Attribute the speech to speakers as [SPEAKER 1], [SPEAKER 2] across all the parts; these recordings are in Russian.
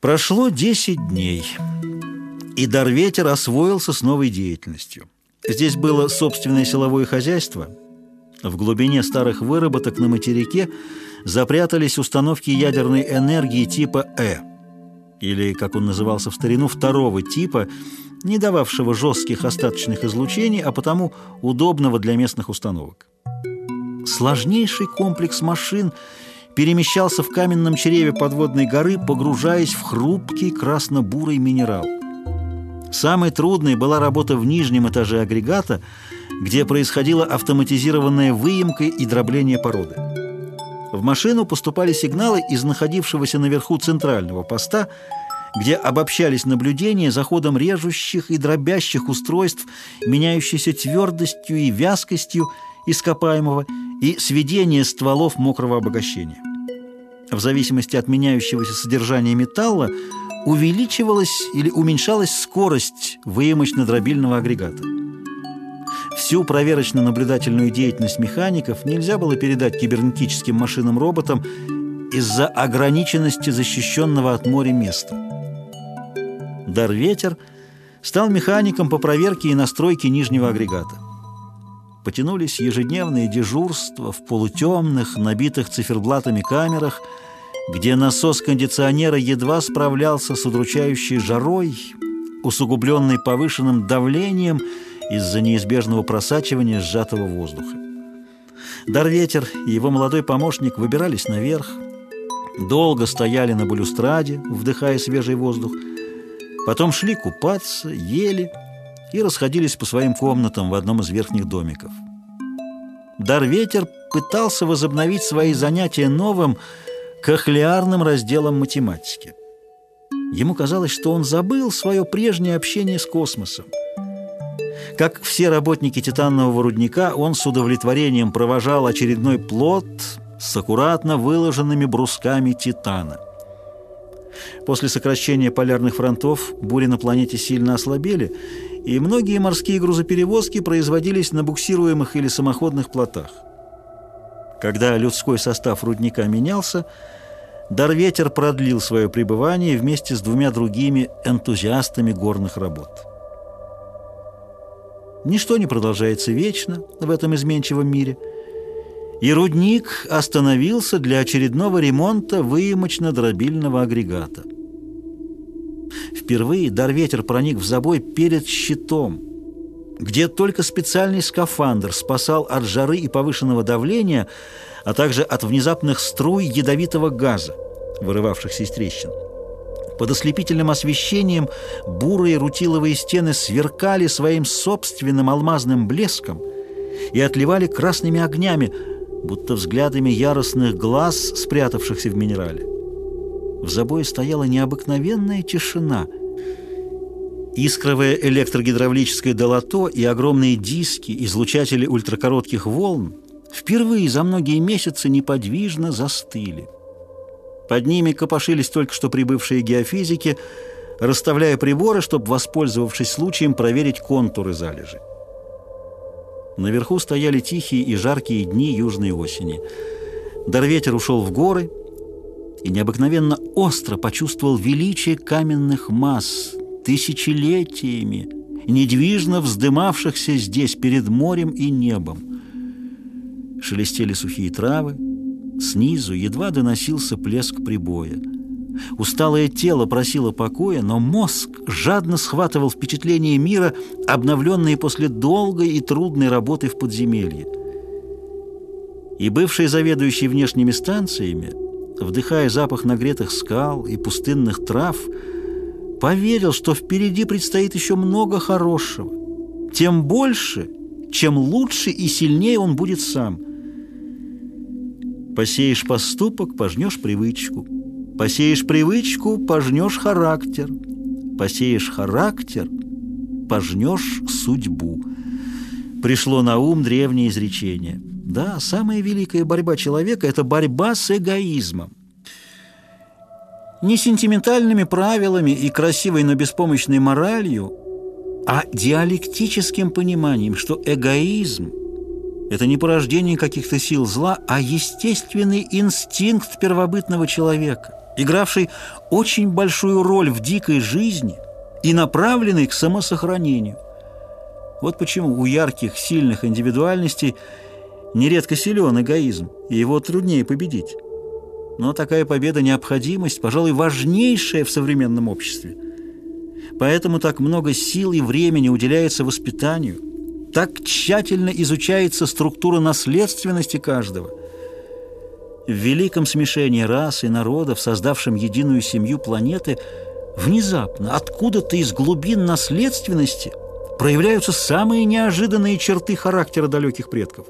[SPEAKER 1] Прошло 10 дней, и Дарветер освоился с новой деятельностью. Здесь было собственное силовое хозяйство. В глубине старых выработок на материке запрятались установки ядерной энергии типа «Э», или, как он назывался в старину, второго типа, не дававшего жестких остаточных излучений, а потому удобного для местных установок. Сложнейший комплекс машин – перемещался в каменном чреве подводной горы, погружаясь в хрупкий красно-бурый минерал. Самой трудной была работа в нижнем этаже агрегата, где происходила автоматизированная выемка и дробление породы. В машину поступали сигналы из находившегося наверху центрального поста, где обобщались наблюдения за ходом режущих и дробящих устройств, меняющейся твердостью и вязкостью ископаемого и сведение стволов мокрого обогащения. В зависимости от меняющегося содержания металла увеличивалась или уменьшалась скорость выемочно-дробильного агрегата. Всю проверочно-наблюдательную деятельность механиков нельзя было передать кибернетическим машинам-роботам из-за ограниченности защищенного от моря места. Дар-ветер стал механиком по проверке и настройке нижнего агрегата потянулись ежедневные дежурства в полутемных, набитых циферблатами камерах, где насос кондиционера едва справлялся с удручающей жарой, усугубленной повышенным давлением из-за неизбежного просачивания сжатого воздуха. Дарветер и его молодой помощник выбирались наверх, долго стояли на балюстраде, вдыхая свежий воздух, потом шли купаться, ели – и расходились по своим комнатам в одном из верхних домиков. Дарветер пытался возобновить свои занятия новым кохлеарным разделом математики. Ему казалось, что он забыл свое прежнее общение с космосом. Как все работники титанового рудника, он с удовлетворением провожал очередной плод с аккуратно выложенными брусками титана. После сокращения полярных фронтов бури на планете сильно ослабели, и многие морские грузоперевозки производились на буксируемых или самоходных плотах. Когда людской состав рудника менялся, Дарветер продлил свое пребывание вместе с двумя другими энтузиастами горных работ. Ничто не продолжается вечно в этом изменчивом мире, и рудник остановился для очередного ремонта выемочно-дробильного агрегата – Впервые Дарветер проник в забой перед щитом, где только специальный скафандр спасал от жары и повышенного давления, а также от внезапных струй ядовитого газа, вырывавшихся из трещин. Под ослепительным освещением бурые рутиловые стены сверкали своим собственным алмазным блеском и отливали красными огнями, будто взглядами яростных глаз, спрятавшихся в минерале. В забое стояла необыкновенная тишина. Искровое электрогидравлическое долото и огромные диски, излучатели ультракоротких волн, впервые за многие месяцы неподвижно застыли. Под ними копошились только что прибывшие геофизики, расставляя приборы, чтобы, воспользовавшись случаем, проверить контуры залежи. Наверху стояли тихие и жаркие дни южной осени. Дарветер ушел в горы, и необыкновенно остро почувствовал величие каменных масс, тысячелетиями, недвижно вздымавшихся здесь перед морем и небом. Шелестели сухие травы, снизу едва доносился плеск прибоя. Усталое тело просило покоя, но мозг жадно схватывал впечатления мира, обновленные после долгой и трудной работы в подземелье. И бывший заведующий внешними станциями вдыхая запах нагретых скал и пустынных трав, поверил, что впереди предстоит еще много хорошего. Тем больше, чем лучше и сильнее он будет сам. Посеешь поступок, пожнешь привычку. Посеешь привычку, пожнешь характер. Посеешь характер, пожнешь судьбу. Пришло на ум древнее изречение – да, самая великая борьба человека – это борьба с эгоизмом. Не сентиментальными правилами и красивой, но беспомощной моралью, а диалектическим пониманием, что эгоизм – это не порождение каких-то сил зла, а естественный инстинкт первобытного человека, игравший очень большую роль в дикой жизни и направленный к самосохранению. Вот почему у ярких, сильных индивидуальностей нередко силен эгоизм, и его труднее победить. Но такая победа – необходимость, пожалуй, важнейшая в современном обществе. Поэтому так много сил и времени уделяется воспитанию, так тщательно изучается структура наследственности каждого. В великом смешении рас и народов, создавшем единую семью планеты, внезапно, откуда-то из глубин наследственности проявляются самые неожиданные черты характера далеких предков.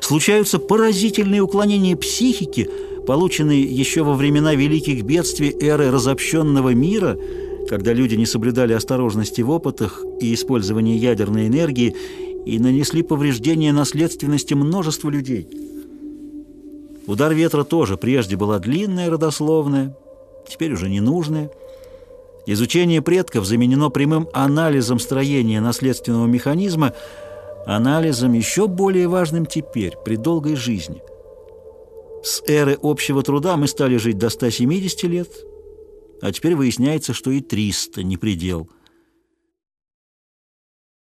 [SPEAKER 1] Случаются поразительные уклонения психики, полученные еще во времена великих бедствий эры разобщенного мира – когда люди не соблюдали осторожности в опытах и использовании ядерной энергии и нанесли повреждения наследственности множеству людей. Удар ветра тоже прежде была длинная родословная, теперь уже ненужная. Изучение предков заменено прямым анализом строения наследственного механизма, анализом еще более важным теперь, при долгой жизни. С эры общего труда мы стали жить до 170 лет – а теперь выясняется, что и 300 не предел –